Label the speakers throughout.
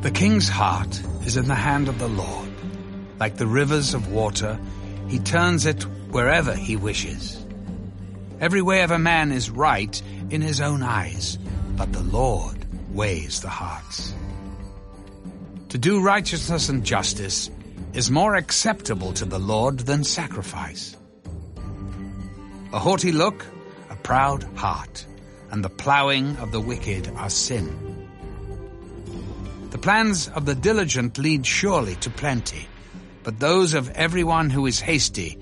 Speaker 1: The king's heart is in the hand of the Lord. Like the rivers of water, he turns it wherever he wishes. Every way of a man is right in his own eyes, but the Lord weighs the hearts. To do righteousness and justice is more acceptable to the Lord than sacrifice. A haughty look, a proud heart, and the ploughing of the wicked are sin. The plans of the diligent lead surely to plenty, but those of everyone who is hasty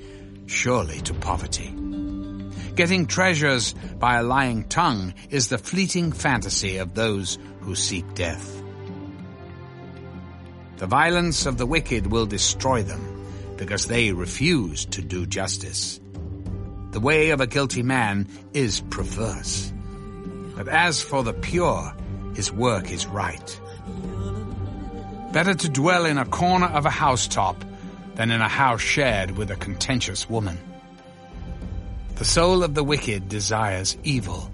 Speaker 1: surely to poverty. Getting treasures by a lying tongue is the fleeting fantasy of those who seek death. The violence of the wicked will destroy them, because they refuse to do justice. The way of a guilty man is perverse, but as for the pure, his work is right. Better to dwell in a corner of a housetop than in a house shared with a contentious woman. The soul of the wicked desires evil.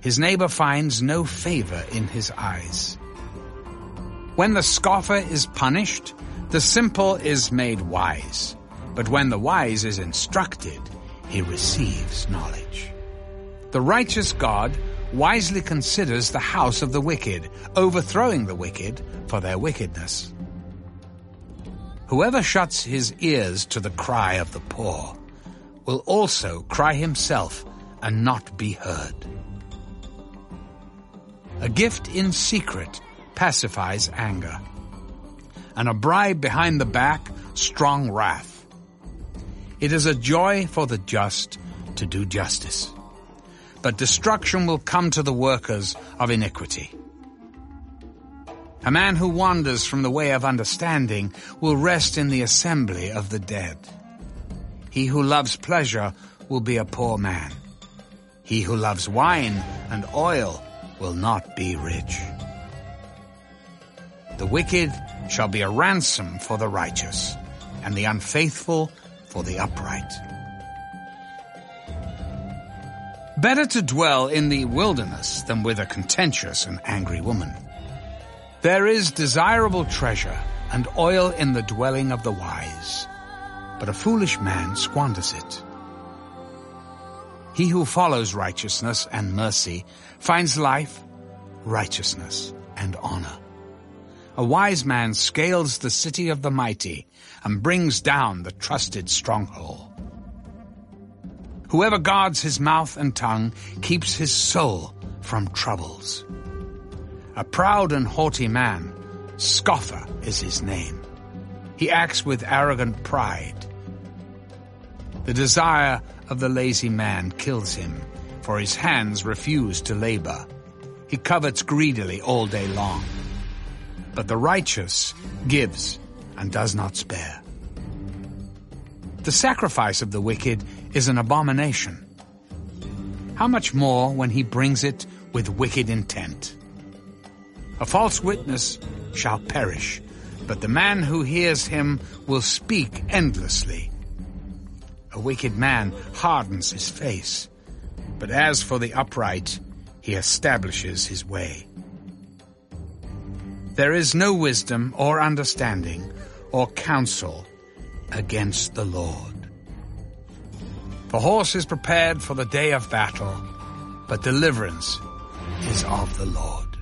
Speaker 1: His neighbor finds no favor in his eyes. When the scoffer is punished, the simple is made wise. But when the wise is instructed, he receives knowledge. The righteous God wisely considers the house of the wicked, overthrowing the wicked for their wickedness. Whoever shuts his ears to the cry of the poor will also cry himself and not be heard. A gift in secret pacifies anger, and a bribe behind the back strong wrath. It is a joy for the just to do justice, but destruction will come to the workers of iniquity. A man who wanders from the way of understanding will rest in the assembly of the dead. He who loves pleasure will be a poor man. He who loves wine and oil will not be rich. The wicked shall be a ransom for the righteous, and the unfaithful for the upright. Better to dwell in the wilderness than with a contentious and angry woman. There is desirable treasure and oil in the dwelling of the wise, but a foolish man squanders it. He who follows righteousness and mercy finds life, righteousness, and honor. A wise man scales the city of the mighty and brings down the trusted stronghold. Whoever guards his mouth and tongue keeps his soul from troubles. A proud and haughty man, scoffer is his name. He acts with arrogant pride. The desire of the lazy man kills him, for his hands refuse to labor. He covets greedily all day long. But the righteous gives and does not spare. The sacrifice of the wicked is an abomination. How much more when he brings it with wicked intent? A false witness shall perish, but the man who hears him will speak endlessly. A wicked man hardens his face, but as for the upright, he establishes his way. There is no wisdom or understanding or counsel against the Lord. The horse is prepared for the day of battle, but deliverance is of the Lord.